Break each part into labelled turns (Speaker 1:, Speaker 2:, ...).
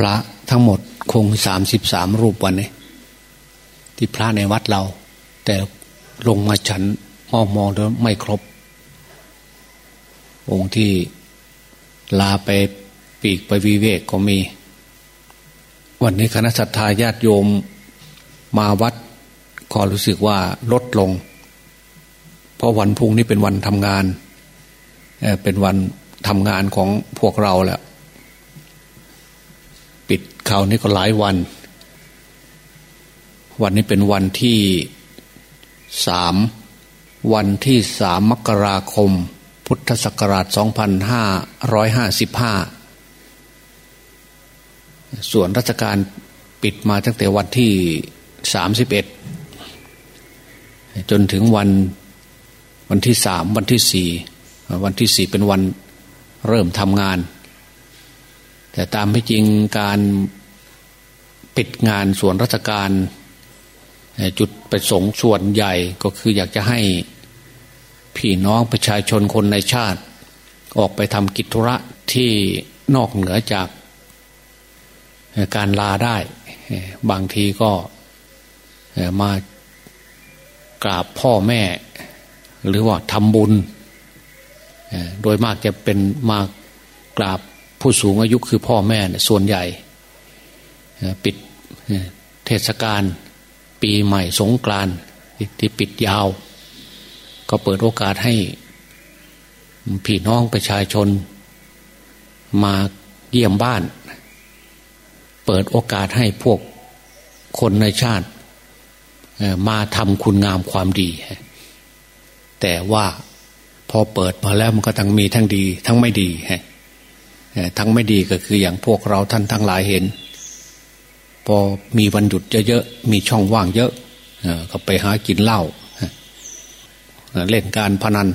Speaker 1: พระทั้งหมดคงสามสิบสามรูปวันนี้ที่พระในวัดเรา แต่ลงมาฉันมองมองแล้วไม่ครบ องค์ที่ลาไปปีกไปวิเวกก็มี วันนี้คณะสัตยาญาติโยมมาวัดก็รู้สึกว่าลดลง เพราะวันพุ่งนี้เป็นวันทำงาน เป็นวันทำงานของพวกเราแหละ ขาวนี่ก็หลายวัน วันนี้เป็นวันที่สามวันที่สามมกราคม พุทธศักราช 2555 ส่วนราชการปิดมาตั้งแต่วันที่ 31 จนถึงวันวันที่สามวันที่สี่วันที่สี่เป็นวันเริ่มทำงาน แต่ตามไม่จริงการ ปิดงานส่วนราชการจุดประสงค์ส่วนใหญ่ก็คืออยากจะให้พี่น้องประชาชนคนในชาติ ออกไปทำกิจธุระที่นอกเหนือจากการลาได้ บางทีก็มากราบพ่อแม่ หรือว่าทำบุญ โดยมากจะเป็นมากราบผู้สูงอายุคือพ่อแม่ส่วนใหญ่ ปิด เทศกาลปีใหม่สงกรานที่ปิดยาว ก็เปิดโอกาสให้พี่น้องประชาชน มาเยี่ยมบ้าน เปิดโอกาสให้พวกคนในชาติ มาทำคุณงามความดี แต่ว่าพอเปิดมาแล้วมันก็ทั้งมีทั้งดี ทั้งไม่ดีทั้งไม่ดีก็คืออย่างพวกเราท่านทั้งหลายเห็น อมีวันหยุดเยอะๆมีช่องว่างเยอะก็ไปหากินเหล้าเล่นการพนัน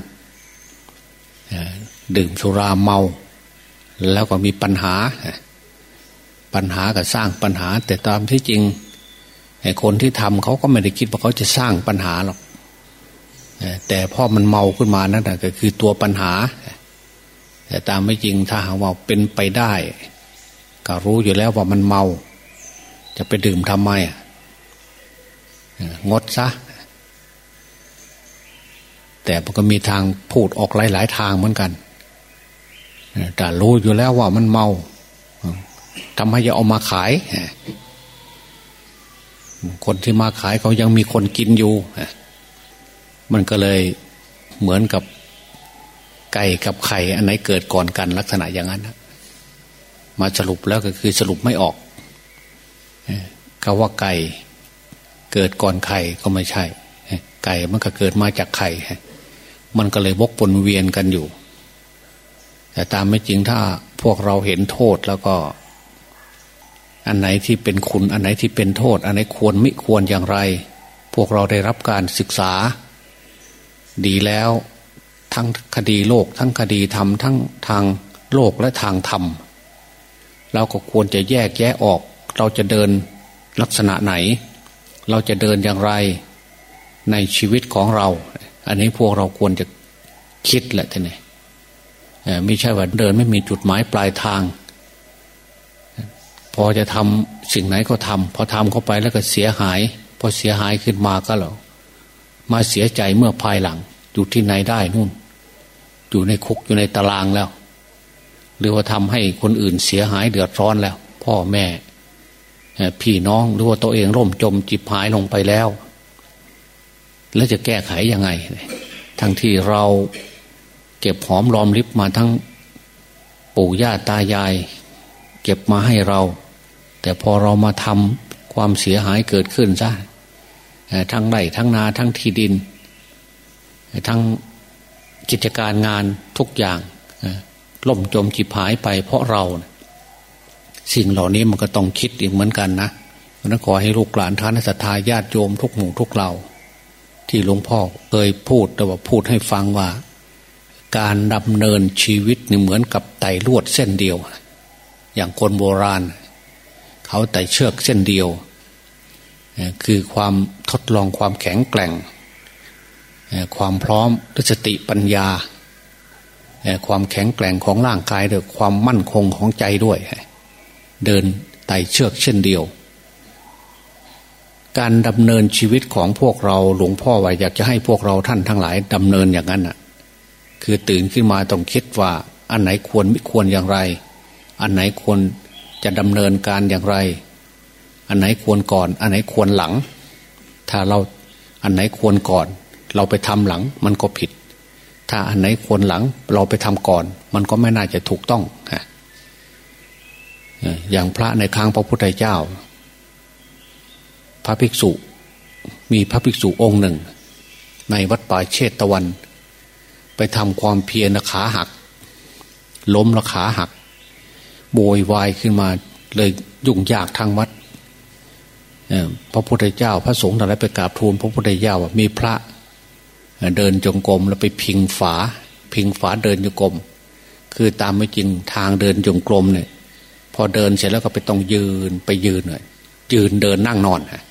Speaker 1: ดื่มสุราเมา แล้วก็มีปัญหา ปัญหาก็สร้างปัญหา แต่ตามที่จริงคนที่ทำเขาก็ไม่ได้คิดว่าเขาจะสร้างปัญหาหรอกแต่พอมันเมาขึ้นมานั่นแหะก็คือตัวปัญหา แต่ตามไม่จริงถ้าหากว่าเป็นไปได้ ก็รู้อยู่แล้วว่ามันเมา จะไปดื่มทำไมงดซะ แต่มันก็มีทางพูดออกหลาย ๆ ทางเหมือนกันแต่รู้อยู่แล้วว่ามันเมาทำให้จะเอามาขายคนที่มาขายเขายังมีคนกินอยู่มันก็เลยเหมือนกับไก่กับไข่อันไหนเกิดก่อนกันลักษณะอย่างนั้นมาสรุปแล้วก็คือสรุปไม่ออก คาว่าไก่เกิดก่อนไข่ก็ไม่ใช่ ไก่มันก็เกิดมาจากไข่มันก็เลยวกปนเวียนกันอยู่ แต่ตามไม่จริงถ้าพวกเราเห็นโทษแล้วก็ อันไหนที่เป็นคุณ อันไหนที่เป็นโทษ อันไหนควรไม่ควรอย่างไร พวกเราได้รับการศึกษา ดีแล้วทั้งคดีโลก ทั้งคดีธรรมทั้งทางโลกและทางธรรมเราก็ควรจะแยกแยะออก เราจะเดินลักษณะไหน เราจะเดินอย่างไรในชีวิตของเรา อันนี้พวกเราควรจะคิดแหละท่านนี่ไม่ใช่ว่าเดินไม่มีจุดหมายปลายทาง พอจะทำสิ่งไหนก็ทำพอทำเข้าไปแล้วก็เสียหาย พอเสียหายขึ้นมาก็แล้วมาเสียใจเมื่อภายหลัง อยู่ที่ไหนได้นู่น อยู่ในคุกอยู่ในตารางแล้ว หรือว่าทำให้คนอื่นเสียหายเดือดร้อนแล้ว พ่อแม่ พี่น้องหรือว่าตัวเองร่มจมจิบหายลงไปแล้ว แล้วจะแก้ไขยังไง ทั้งที่เราเก็บหอมรอมริบมาทั้งปู่ย่าตายาย เก็บมาให้เรา แต่พอเรามาทำความเสียหายเกิดขึ้นซะทั้งไร่ทั้งนาทั้งที่ดิน ทั้งกิจการงานทุกอย่างล่มจมจิบหายไปเพราะเรา สิ่งเหล่านี้มันก็ต้องคิดอีกเหมือนกันนะเพราะนั้นขอให้ลูกหลานท่านศรัทธาญาติโยมทุกหมู่ทุกเหล่า ที่หลวงพ่อเคยพูดแต่ว่าพูดให้ฟังว่า การดำเนินชีวิตนี่เหมือนกับไต่ลวดเส้นเดียว อย่างคนโบราณ เขาไต่เชือกเส้นเดียว คือความทดลองความแข็งแกร่ง ความพร้อมสติปัญญา ความแข็งแกร่งของร่างกายด้วยความมั่นคงของใจด้วย เดินไต่เชือกเช่นเดียว การดำเนินชีวิตของพวกเราหลวงพ่อว่าอยากจะให้พวกเราท่านทั้งหลายดำเนินอย่างนั้นอะ คือตื่นขึ้นมาต้องคิดว่า อันไหนควรไม่ควรอย่างไร อันไหนควรจะดำเนินการอย่างไร อันไหนควรก่อน อันไหนควรหลัง ถ้าเราอันไหนควรก่อน เราไปทำหลังมันก็ผิด ถ้าอันไหนควรหลัง เราไปทำก่อน มันก็ไม่น่าจะถูกต้องฮะ อย่างพระในครั้งพระพุทธเจ้า พระภิกษุ มีพระภิกษุองค์หนึ่ง ในวัดป่าเชตตะวัน ไปทำความเพียรขาหัก ล้มละขาหัก โบยวายขึ้นมาเลยยุ่งยากทางวัดพระพุทธเจ้า พระสงฆ์อะไรไปกราบทูลพระพุทธเจ้าว่ามีพระ เดินจงกรมแล้วไปพิงฝา พิงฝาเดินจงกรมคือตามไม่จริงทางเดินจงกรมเนี่ย พอเดินเสร็จแล้วก็ไปต้องยืนไปยืนหน่อยยืนเดินนั่งนอนฮะ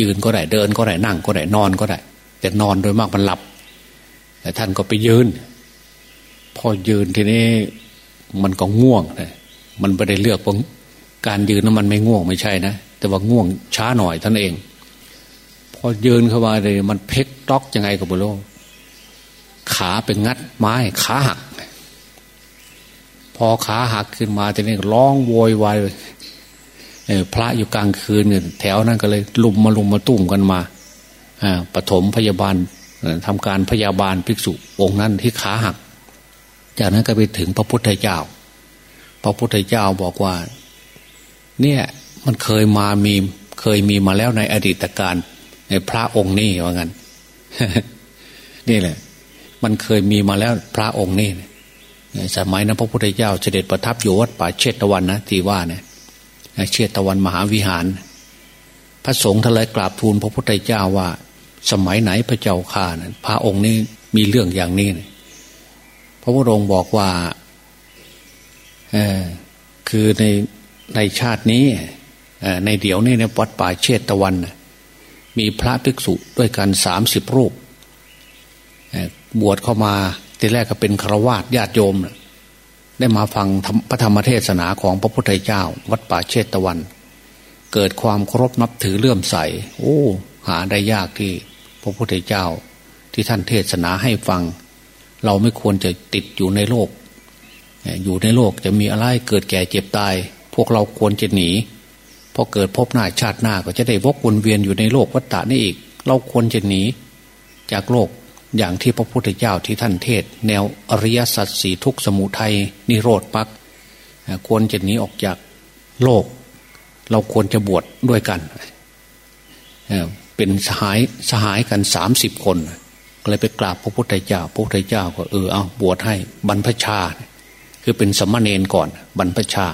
Speaker 1: ยืนก็ได้เดินก็ได้นั่งก็ได้นอนก็ได้ แต่นอนโดยมากมันหลับ แต่ท่านก็ไปยืน พอยืนทีนี้มันก็ง่วงนะมันไม่ได้เลือกว่าการยืนนั้นมันไม่ง่วงไม่ใช่นะแต่ว่าง่วงช้าหน่อยท่านเอง พอยืนเข้ามาเลยมันเพกต็อกยังไงกับบุโรขาเป็นงัดไม้ขาหัก พอขาหักขึ้นมาทีนี้ร้องโวยวายพระอยู่กลางคืนเนี่ยแถวนั้นก็เลย ลุมมาลุมมาตุ่มกันมาปฐมพยาบาลทำการพยาบาลภิกษุองค์นั้นที่ขาหัก จากนั้นก็ไปถึงพระพุทธเจ้า พระพุทธเจ้าบอกว่า เนี่ยมันเคยมามีเคยมีมาแล้วในอดีตการในพระองค์นี้ว่างั้นนี่แหละ มันเคยมีมาแล้วพระองค์นี้ สมัยนั้นพระพุทธเจ้าเสด็จประทับอยู่วัดป่าเชตตะวันนะที่ว่าเนี่ยเชตตะวันมหาวิหาร พระสงฆ์ทลายกราบทูลพระพุทธเจ้าว่า สมัยไหนพระเจ้าข่านะพระองค์นี้มีเรื่องอย่างนี้นะพระพุทธองค์บอกว่าคือในในชาตินี้ในเดี๋ยวนี้ในวัดป่าเชตตะวัน มีพระภิกษุด้วยกันสามสิบรูปบวชเข้ามา ที่แรกก็เป็นครวาสญาติโยม ได้มาฟังพระธรรมเทศนาของพระพุทธเจ้า วัดป่าเชตตะวัน เกิดความเคารพนับถือเลื่อมใส โอ้ หาได้ยากที่พระพุทธเจ้า ที่ท่านเทศนาให้ฟัง เราไม่ควรจะติดอยู่ในโลก อยู่ในโลกจะมีอะไรเกิดแก่เจ็บตาย พวกเราควรจะหนีพอเกิดพบหน้าชาติหน้าก็จะได้วกวนเวียนอยู่ในโลกวัฏฏะนี่อีก เราควรจะหนีจากโลก อย่างที่พระพุทธเจ้าที่ท่านเทศ แนวอริยสัจสีทุกสมุทัยนิโรธปักควรจะหนีออกจากโลก เราควรจะบวชดด้วยกัน เป็นสหายสหายกันสามสิบคนก็เลยไปกราบพระพุทธเจ้า พระพุทธเจ้าก็เออเอาบวชให้บรรพชา คือเป็นสมณเณรก่อนบรรพชา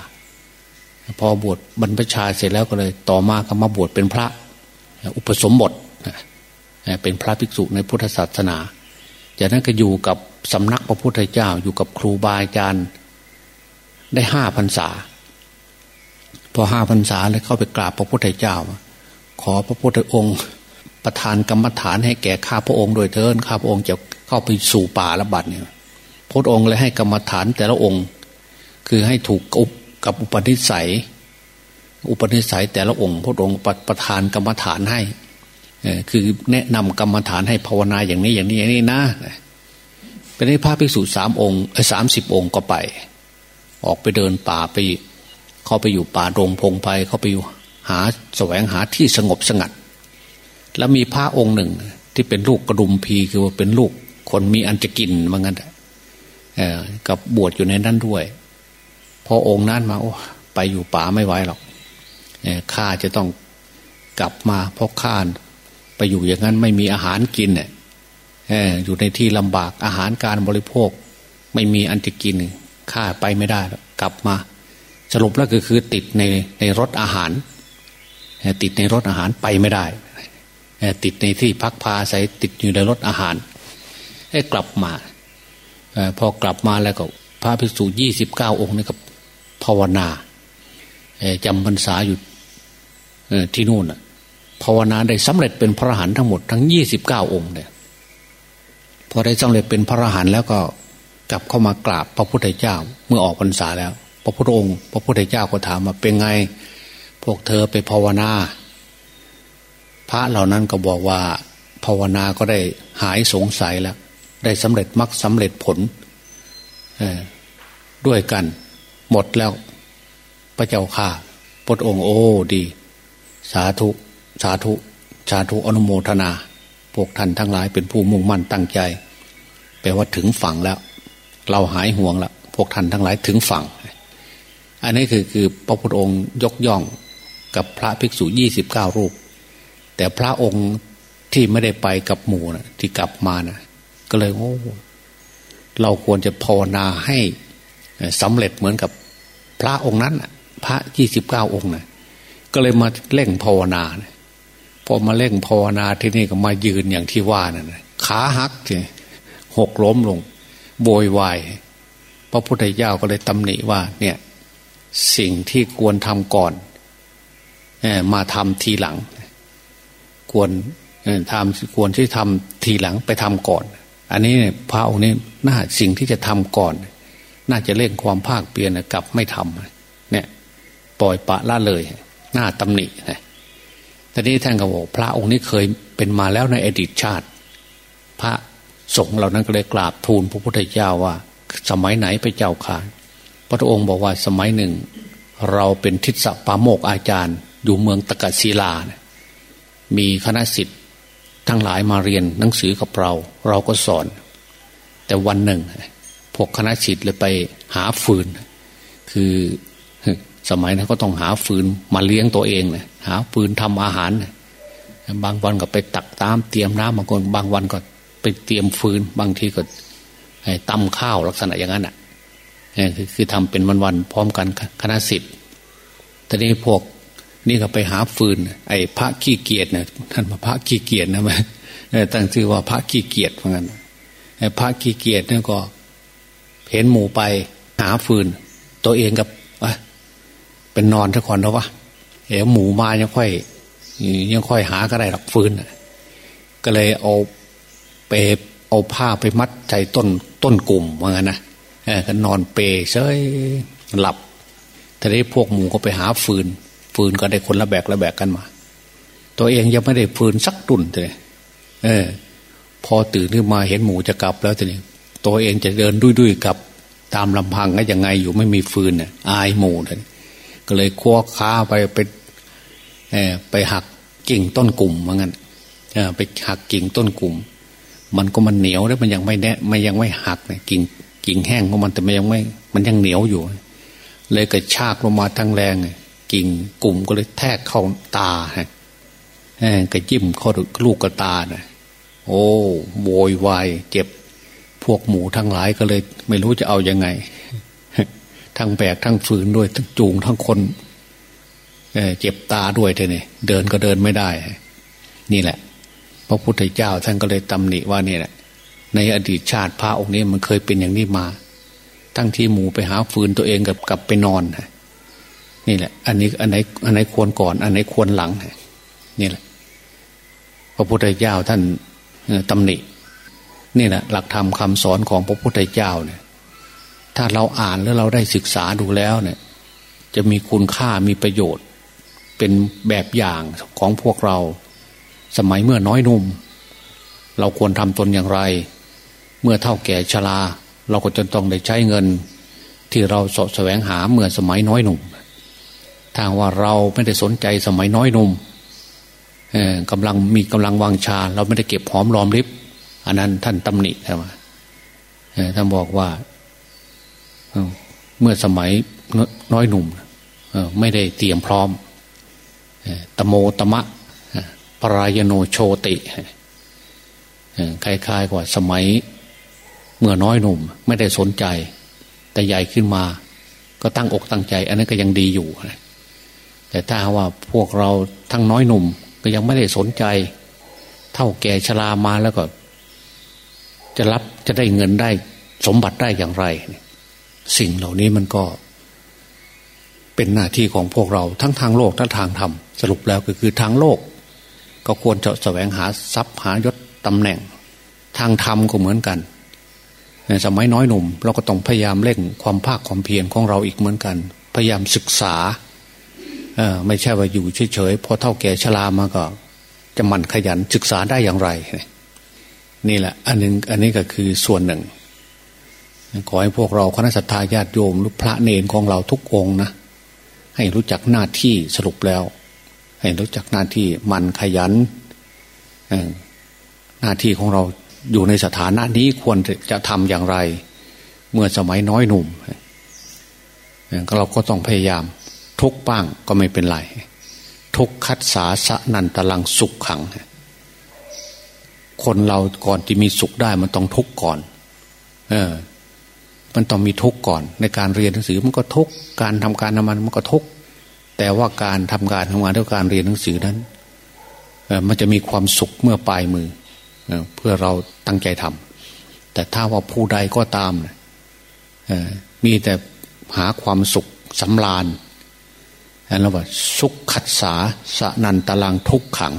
Speaker 1: พอบวชบรรพชาเสร็จแล้วก็เลย ต่อมาก็มาบวชเป็นพระ อุปสมบท เป็นพระภิกษุในพุทธศาสนา จากนั้นก็อยู่กับสำนักพระพุทธเจ้าอยู่กับครูบาอาจารย์ได้ห้าพรรษา พอห้าพรรษาแล้วเข้าไปกราบพระพุทธเจ้า ขอพระพุทธองค์ประทานกรรมฐานให้แก่ข้าพระองค์โดยเทินข้าพระองค์จะเข้าไปสู่ป่าละบัดเนี่ยพระองค์เลยให้กรรมฐานแต่ละองค์ คือให้ถูกอุบกับอุปนิสัย อุปนิสัยแต่ละองค์ พระองค์ประทานกรรมฐานให้ คือแนะนำกรรมฐานให้ภาวนาอย่างนี้อย่างนี้อย่างนี้นะเป็นให้พระภิกษุสามองค์สามสิบองค์ก็ไป ออกไปเดินป่าไป เข้าไปอยู่ป่ารงพงไป เข้าไปอยู่หาแสวงหาที่สงบสงัด แล้วมีพระองค์หนึ่ง ที่เป็นลูกกระดุมพีคือว่าเป็นลูกคนมีอันจะกินเหมือนกันกับบวชอยู่ในนั้นด้วยพอองค์นั้นมาโอ้ไปอยู่ป่าไม่ไหวหรอกข้าจะต้องกลับมาเพราะข้า ไปอยู่อย่างนั้นไม่มีอาหารกินเนี่ยอยู่ในที่ลำบากอาหารการบริโภค ไม่มีอันจะกินข้าไปไม่ได้กลับมา สรุปแล้วก็คือติดในในรถอาหาร ติดในรถอาหารไปไม่ได้ ติดในที่พักพาใส่ติดอยู่ในรถอาหารให้กลับมาพอกลับมาแล้วก็พระภิกษุยี่สิบเก้าองค์นี่กับภาวนาจำพรรษาอยู่ที่นู่น ภาวนาได้สำเร็จเป็นพระอรหันต์ทั้งหมดทั้งยี่สิบเก้าองค์เนี่ยพอได้สำเร็จเป็นพระอรหันต์แล้วก็กลับเข้ามากราบพระพุทธเจ้าเมื่อออกพรรษาแล้ว พระพุทธองค์ พระพุทธเจ้าก็ถามมาเป็นไง พวกเธอไปภาวนา พระเหล่านั้นก็บอกว่าภาวนาก็ได้หายสงสัยแล้ว ได้สำเร็จมรรคสำเร็จผลด้วยกัน หมดแล้ว พระเจ้าข่าพระองค์โอ้ดี สาธุ สาธุสาธุอนุโมทนา พวกท่านทั้งหลายเป็นผู้มุ่งมั่นตั้งใจแปลว่าถึงฝั่งแล้ว เราหายห่วงแล้วพวกท่านทั้งหลายถึงฝั่ง อันนี้คือคือพระพุทธองค์ยกย่องกับพระภิกษุยี่สิบเก้ารูป แต่พระองค์ที่ไม่ได้ไปกับหมู่นะที่กลับมานะก็เลยโอ้เราควรจะภาวนาให้สำเร็จเหมือนกับพระองค์นั้นพระยี่สิบเก้าองค์นะก็เลยมาเร่งภาวนาพ อมาเร่งภาวนาที่นี่ก็มายืนอย่างที่ว่านะ่ะขาหักหกล้มลง โวยวายพระพุทธเจ้าก็เลยตำหนิว่าเนี่ยสิ่งที่ควรทำก่อนมาทำทีหลัง ควรทำควรที่ทำทีหลังไปทำก่อน อันนี้เนี่ยพระองค์นี้น่าสิ่งที่จะทำก่อน น่าจะเร่งความภาคเปลี่ยนกับไม่ทำเนี่ย ปล่อยปะละเลย หน้าตำหนินะ ทีนี้ท่านก็บอกพระองค์นี้เคยเป็นมาแล้วในอดีตชาติ พระสงฆ์เหล่านั้นก็เลยกราบทูลพระพุทธเจ้าว่า สมัยไหนไปเจ้าข่าพระองค์บอกว่าสมัยหนึ่ง เราเป็นทิศปาโมกอาจารย์ อยู่เมืองตะกัศิลานะมีคณะสิทธิ์ทั้งหลายมาเรียนหนังสือกับเรา เราก็สอน แต่วันหนึ่ง พวกคณะสิทธิ์เลยไปหาฟืน คือ สมัยนั้นก็ต้องหาฟืนมาเลี้ยงตัวเองนะหาฟืนทำอาหารนะบางวันก็ไปตักตามเตรียมน้ำบางคนบางวันก็ไปเตรียมฟืน บางทีก็ตำข้าวลักษณะอย่างนั้นอะคือคือทำเป็นวันๆพร้อมกันคณะสิทธิ์ตอนนี้พวกนี่ก็ไปหาฟืน ไอ้พระขี้เกียจเนี่ยท่านพระขี้เกียจนะมันตั้งชื่อว่าพระขี้เกียจเหมือนกันไอ้พระขี้เกียจเนี่ยก็เห็นหมูไปหาฟืน ตัวเองกับ เป็นนอนทุกคนแล้ววะเอ๋หมูมายังค่อย ยังค่อยหาก็ได้หลักฟื้นก็เลยเอาไปเอาผ้าไปมัดใจต้นต้นกลุ่มว่างั้นนะก็นอนเปเฉยหลับทีนี้พวกหมูก็ไปหาฟืน ฟืนก็ได้คนละแบกละแบกกันมา ตัวเองยังไม่ได้ฟืนสักตุ่นเลยเออ พอตื่นขึ้นมาเห็นหมูจะกลับแล้วทีนี้ตัวเองจะเดินดุยๆกลับ ตามลำพังก็ยังไงอยู่ไม่มีฟืนเนี่ยอายหมูเลย ก็เลยคว้าค้าไปไปไปหักกิ่งต้นกลุ่มเหมือนกันไปหักกิ่งต้นกลุ่ม มันก็มันเหนียวแล้วมันยังไม่แน่ไม่ยังไม่หักเลยกิ่งกิ่งแห้งของมันแต่มันยังไม่ มันยังเหนียวอยู่ เลยกระชากลงมาทั้งแรงกิ่งกลุ่มก็เลยแทกเข้าตาฮะกระจิ้มเข้าลูกกระตานะโอ้โวยวายเจ็บพวกหมูทั้งหลายก็เลย ไม่รู้จะเอาอยัางไง ทั้งแบกทั้งฝืนด้วยทั้งจูงทั้งคนเจ็บตาด้วยเทนี่เดินก็เดินไม่ได้ นี่แหละ พระพุทธเจ้าท่านก็เลยตำหนิว่านี่แหละในอดีตชาติพระองค์นี้มันเคยเป็นอย่างนี้มา ทั้งที่หมูไปหาฟืนตัวเองกับกลับไปนอนนี่แหละ อันนี้อันไหนอันไหนควรก่อน อันไหนควรหลังนี่แหละ พระพุทธเจ้าท่านตำหนิ นี่แหละ หลักธรรมคาสอนของพระพุทธเจ้าเนี่ย ถ้าเราอ่านแล้วเราได้ศึกษาดูแล้วเนี่ย จะมีคุณค่ามีประโยชน์ เป็นแบบอย่างของพวกเรา สมัยเมื่อน้อยนุ่ม เราควรทำตนอย่างไร เมื่อเท่าแก่ชรา เราก็จะต้องได้ใช้เงิน ที่เราสะแสวงหาเมื่อสมัยน้อยหนุ่มทางว่าเราไม่ได้สนใจสมัยน้อยนุ่มกำลังมีกำลังวางชา เราไม่ได้เก็บหอมรอมริบอันนั้นท่านตำหนิใช่ไหมท่านบอกว่า เมื่อสมัยน้อยหนุ่มไม่ได้เตรียมพร้อมตโมตมะปรายโนโชติคล้ายๆกว่าสมัยเมื่อน้อยหนุ่ม ไม่ได้สนใจ แต่ใหญ่ขึ้นมา ก็ตั้งอกตั้งใจ อันนั้นก็ยังดีอยู่แต่ถ้าว่าพวกเราทั้งน้อยหนุ่ม ก็ยังไม่ได้สนใจ เท่าแก่ชรามาแล้วก็ จะรับจะได้เงินได้ สมบัติได้อย่างไร สิ่งเหล่านี้มันก็ เป็นหน้าที่ของพวกเราทั้งทางโลกทั้งทางธรรมสรุปแล้วก็คือทางโลก ก็ควรจะแสวงหาทรัพย์หายศตำแหน่ง ทางธรรมก็เหมือนกันในสมัยน้อยหนุ่ม เราก็ต้องพยายามเร่งความภาคความเพียรของเราอีกเหมือนกัน พยายามศึกษาเออไม่ใช่ว่าอยู่เฉยๆพอเท่าแก่ชรามาก็ จะมันขยันศึกษาได้อย่างไร นี่แหละ อันนึงอันนี้ก็คือส่วนหนึ่ง ขอให้พวกเราคณะสัตยาญาติโยมหรือพระเนรของเราทุกองนะ ให้รู้จักหน้าที่สรุปแล้ว ให้รู้จักหน้าที่มันขยันหน้าที่ของเราอยู่ในสถานะนี้ควรจะทำอย่างไร เมื่อสมัยน้อยหนุ่มก็เราก็ต้องพยายาม ทุกบ้างก็ไม่เป็นไร ทุกคัดสาสะนันตลังสุขขัง คนเราก่อนที่มีสุขได้มันต้องทุกข์ก่อน เออ มันต้องมีทุกข์ก่อน ในการเรียนหนังสือมันก็ทุกข์การทำการทำงานมันก็ทุกข์แต่ว่าการทำการทำงานด้วยการเรียนหนังสือนั้นมันจะมีความสุขเมื่อปลายมือเพื่อเราตั้งใจทำแต่ถ้าว่าผู้ใดก็ตามมีแต่หาความสุขสำราญแล้วว่าสุขขัดสาสนันตลังทุกขัง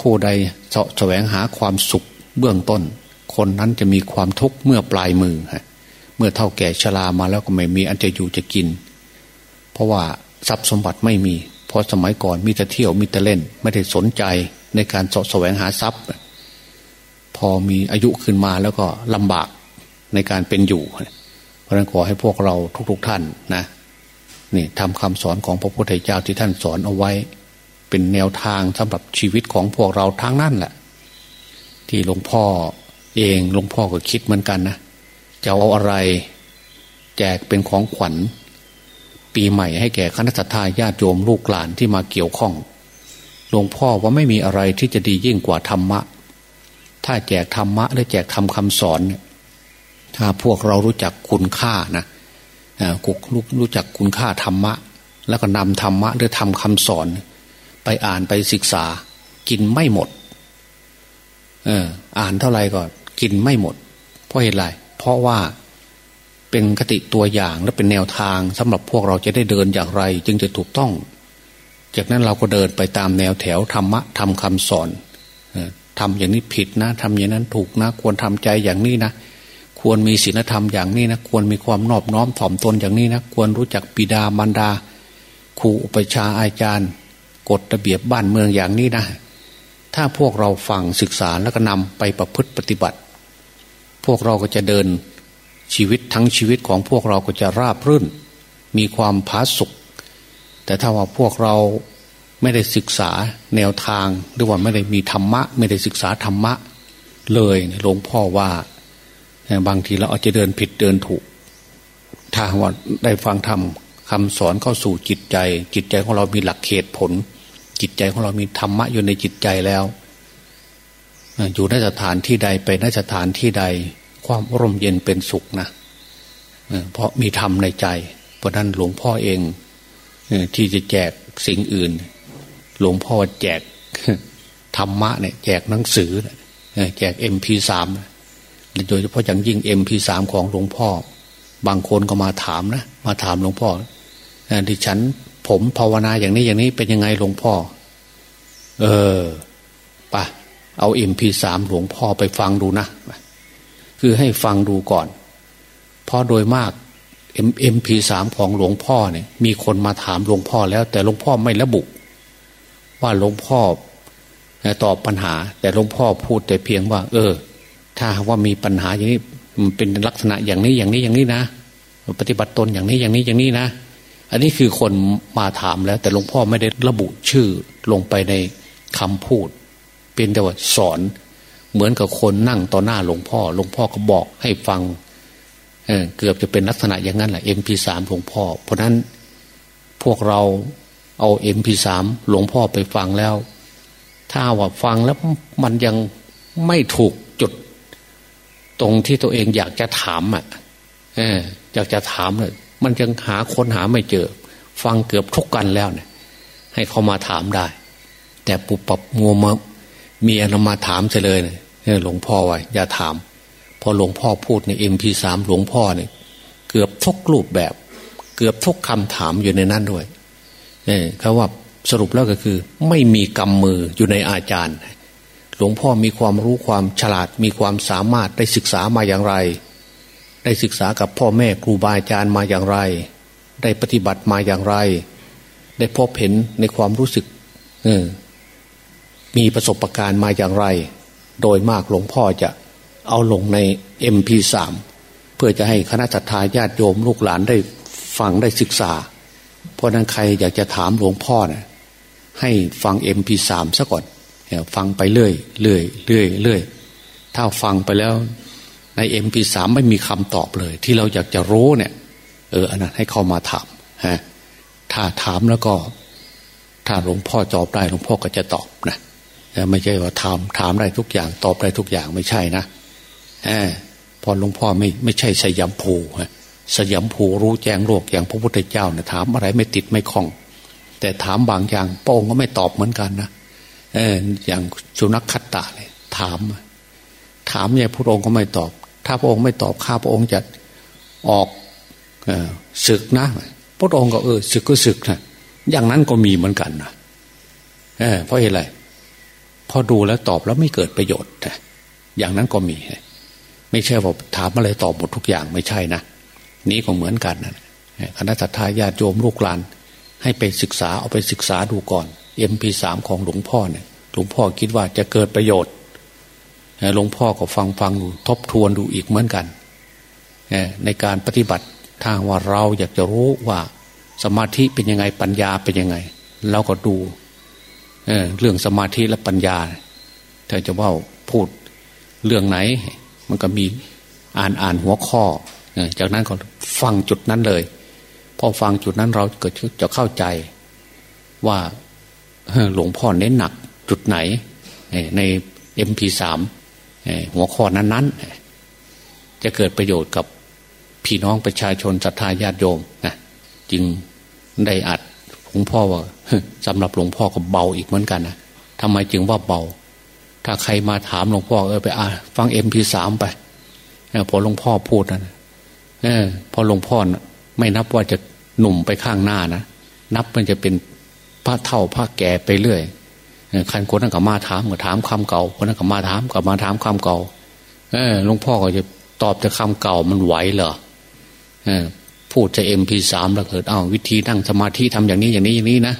Speaker 1: ผู้ใดเสาะแสวงหาความสุขเบื้องต้น คนนั้นจะมีความทุกข์เมื่อปลายมือ เมื่อเท่าแก่ชรามาแล้วก็ไม่มีอันจะอยู่จะกิน เพราะว่าทรัพย์สมบัติไม่มีเพราะสมัยก่อนมีแต่เที่ยวมีแต่เล่น ไม่ได้สนใจในการสะแสวงหาทรัพย์ พอมีอายุขึ้นมาแล้วก็ลำบากในการเป็นอยู่ เพราะนั้นขอให้พวกเราทุกๆท่านนะนี่ทำคำสอนของพระพุทธเจ้าที่ท่านสอนเอาไว้ เป็นแนวทางสำหรับชีวิตของพวกเราทั้งนั้นแหละ ที่หลวงพ่อเองหลวงพ่อก็คิดเหมือนกันนะ จะเอาอะไร แจกเป็นของขวัญ ปีใหม่ให้แก่คณะทาญาติโยมลูกหลานที่มาเกี่ยวข้องหลวงพ่อว่าไม่มีอะไรที่จะดียิ่งกว่าธรรมะ ถ้าแจกธรรมะหรือแจกทำคำสอน ถ้าพวกเรารู้จักคุณค่านะกุกรู้รู้จักคุณค่าธรรมะ แล้วก็นำธรรมะหรือทำคำสอน ไปอ่านไปศึกษา กินไม่หมด เออ อ่านเท่าไหร่ก็ กินไม่หมด เพราะเหตุไรเพราะว่าเป็นกติตัวอย่างและเป็นแนวทางสำหรับพวกเราจะได้เดินอย่างไร จึงจะถูกต้อง จากนั้นเราก็เดินไปตามแนวแถวธรรมะทำคำสอนทำอย่างนี้ผิดนะทำอย่างนั้นถูกนะ ควรทำใจอย่างนี้นะ ควรมีศีลธรรมอย่างนี้นะ ควรมีความนอบน้อมถ่อมตนอย่างนี้นะ ควรรู้จักปิดามารดาครูอุปชาอาจารย์กฎระเบียบบ้านเมืองอย่างนี้นะ ถ้าพวกเราฟังศึกษาแล้วก็นำไปประพฤติปฏิบัติ พวกเราก็จะเดินชีวิตทั้งชีวิตของพวกเราก็จะราบรื่น มีความผาสุกแต่ถ้าว่าพวกเราไม่ได้ศึกษาแนวทางหรือว่าไม่ได้มีธรรมะ ไม่ได้ศึกษาธรรมะ เลยหลวงพ่อว่าบางทีเราอาจจะเดินผิดเดินถูก ถ้าว่าได้ฟังธรรมคำสอนเข้าสู่จิตใจ จิตใจของเรามีหลักเหตุผล จิตใจของเรามีธรรมะอยู่ในจิตใจแล้ว อยู่ในสถานที่ใดไปนสถานที่ใด ความร่มเย็นเป็นสุขนะเพราะมีธรรมในใจ เพราะนั้นหลวงพ่อเองที่จะแจกสิ่งอื่น หลวงพ่อแจกธรรมะเนี่ยแจกหนังสือแจกเอ็มพีสามโดยเฉพาะอย่างยิ่งเอ็มพีสามของหลวงพ่อ บางคนก็มาถามนะ มาถามหลวงพ่อดิฉันผมภาวนาอย่างนี้อย่างนี้เป็นยังไงหลวงพ่อ เออ เอาเอ็มพีสามหลวงพ่อไปฟังดูนะ คือให้ฟังดูก่อน เพราะโดยมากเอ็มเอ็มพีสามของหลวงพ่อเนี่ยมีคนมาถามหลวงพ่อแล้ว แต่หลวงพ่อไม่ระบุ ว่าหลวงพ่อตอบปัญหา แต่หลวงพ่อพูดแต่เพียงว่า เออ ถ้าว่ามีปัญหาอย่างนี้มันเป็นลักษณะอย่างนี้อย่างนี้อย่างนี้นะปฏิบัติตนอย่างนี้อย่างนี้อย่างนี้นะ อันนี้คือคนมาถามแล้ว แต่หลวงพ่อไม่ได้ระบุชื่อลงไปในคำพูด เป็นแต่ว่าสอน เหมือนกับคนนั่งต่อหน้าหลวงพ่อ หลวงพ่อก็บอกให้ฟังเเกือบจะเป็นลักษณะอย่างนั้นแหละเอ็มพีสามหลวงพ่อ เพราะนั้นพวกเราเอาเอ็มพีสามหลวงพ่อไปฟังแล้ว ถ้าว่าฟังแล้วมันยังไม่ถูกจุด ตรงที่ตัวเองอยากจะถามอะอออยากจะถามเลยมันยังหาคนหาไม่เจอ ฟังเกือบทุกกันแล้วเนี่ยให้เขามาถามได้ แต่ปุบปับมัวมา มีอะไรมาถามเฉลยเนี่ยหลวงพ่อไว้อย่าถาม พอหลวงพ่อพูดในเอ็มพีสามหลวงพ่อเนี่ยเกือบทุกรูปแบบ เกือบทุกคำถามอยู่ในนั้นด้วยเขาว่าสรุปแล้วก็คือ ไม่มีกรรมมืออยู่ในอาจารย์ หลวงพ่อมีความรู้ความฉลาดมีความสามารถได้ศึกษามาอย่างไร ได้ศึกษากับพ่อแม่ครูบาอาจารย์มาอย่างไร ได้ปฏิบัติมาอย่างไร ได้พบเห็นในความรู้สึก เออ มีประสบการณ์มาอย่างไร โดยมากหลวงพ่อจะเอาลงใน MP3 เพื่อจะให้คณะทาญาติโยมลูกหลานได้ฟังได้ศึกษา เพราะนั้นใครอยากจะถามหลวงพ่อนะให้ฟัง MP3 ซะก่อนฟังไปเรื่อยเรื่อยเรื่อยเรื่อยถ้าฟังไปแล้วใน MP3 ไม่มีคำตอบเลย ที่เราอยากจะรู้เนี่ย เอออันนั้นให้เข้ามาถามฮะถ้าถามแล้วก็ ถ้าหลวงพ่อตอบได้หลวงพ่อก็จะตอบนะ ไม่ใช่ว่าถามถามได้ทุกอย่าง ตอบได้ทุกอย่างไม่ใช่นะอพอหลวงพ่อไม่ไม่ใช่สยามภูสยามภูรู้แจ้งโลกอย่างพระพุทธเจ้าเนี่ยถามอะไรไม่ติดไม่คล้อง แต่ถามบางอย่างโป้งก็ไม่ตอบเหมือนกันนะเอออย่างสุนัขคัตตาเลยถาม ถามเนี่ยพระองค์ก็ไม่ตอบ ถ้าพระองค์ไม่ตอบข้าพระองค์จะออกศึกนะพระองค์ก็เออศึกก็ศึกนะอย่างนั้นก็มีเหมือนกันนะเออเพราะเหตุอะไร อดูแล้วตอบแล้วไม่เกิดประโยชน์อย่างนั้นก็มี ไม่ใช่ว่าถามอะไรตอบหมดทุกอย่างไม่ใช่นะนี้ก็เหมือนกันนะคณะสัตยาญาติโยมลูกหลาน ให้ไปศึกษาเอาไปศึกษาดูก่อนเอ็มพีสามของหลวงพ่อเนี่ยหลวงพ่อคิดว่าจะเกิดประโยชน์หลวงพ่อก็ฟังฟังดูทบทวนดูอีกเหมือนกันในการปฏิบัติทางว่าเราอยากจะรู้ว่าสมาธิเป็นยังไงปัญญาเป็นยังไง เราก็ดู เเรื่องสมาธิและปัญญาถ้าจะว่าพูดเรื่องไหน มันก็มีอ่านอ่านหัวข้อ จากนั้นก็ฟังจุดนั้นเลย พอฟังจุดนั้นเราก็จะเข้าใจว่าหลวงพ่อเน้นหนักจุดไหน ในเอ็มพีสามหัวข้อนั้นๆ จะเกิดประโยชน์กับพี่น้องประชาชนศรัทธาญาติโยมนะจึงได้อัด ลวงพ่อว่าสำหรับหลวงพ่อก็เบาอีกเหมือนกันนะทำไมจึงว่าเบา ถ้าใครมาถามหลวงพ่อเออไปอ่าฟังเอ็มพีสามไปพอหลวงพ่อพูดนะเออพอหลวงพ่อไม่นับว่าจะหนุ่มไปข้างหน้านะนับมันจะเป็นพระเท่าพระแก่ไปเรื่อยคันคนนั้นก็มาถามก็ถามคำเก่าคนนั้นก็มาถามก็มาถามคำเก่าเออหลวงพ่อก็จะตอบแต่คำเก่ามันไหวเหรอเออ พูดจะเอ็มพีสามแล้วเกิดอ้าวิธีนั่งสมาธิทำอย่างนี้อย่างนี้อย่างนี้นะ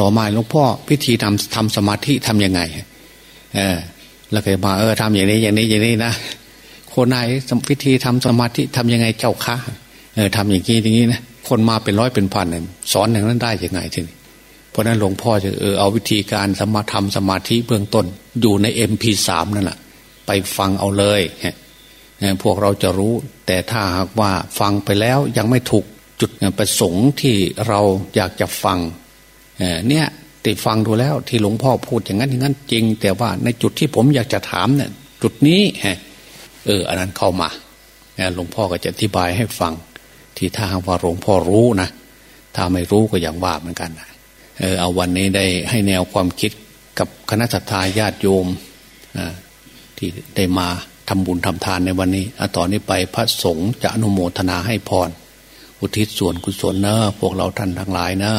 Speaker 1: ต่อมาหลวงพ่อวิธีทำทำสมาธิทํำยังไง เออแล้วก็มาเออทำอย่างนี้อย่างนี้อย่างนี้นะคนไหนวิธีทำสมาธิทํำยังไงเจ้าคะเออทำอย่างนี้อย่างนี้นะคนมาเป็นร้อยเป็นพันสอนอย่างนั้นได้ยังไงทีนี้เพราะนั้นหลวงพ่อจะเออเอาวิธีการสมาธรรมสมาธิเบื้องต้นอยู่ในเอ็มพีสามนั่นแหละไปฟังเอาเลย พวกเราจะรู้ แต่ถ้าหากว่าฟังไปแล้วยังไม่ถูกจุดประสงค์ที่เราอยากจะฟังเนี่ยติฟังดูแล้วที่หลวงพ่อพูดอย่างนั้นอย่างนั้นจริง แต่ว่าในจุดที่ผมอยากจะถามเนี่ยจุดนี้เออ อันนั้นเข้ามาหลวงพ่อก็จะอธิบายให้ฟัง ที่ถ้าหากว่าหลวงพ่อรู้นะถ้าไม่รู้ก็อย่างว่าเหมือนกันนะเออเอาวันนี้ได้ให้แนวความคิดกับคณะสัตยาญาติโยมที่ได้มา ทำบุญทำทานในวันนี้อต่อนนี้ไปพระสงฆ์จะอนุโมทนาให้พร อุทิศส่วนกุศลเนอะพวกเราท่านทั้งหลายเนอะ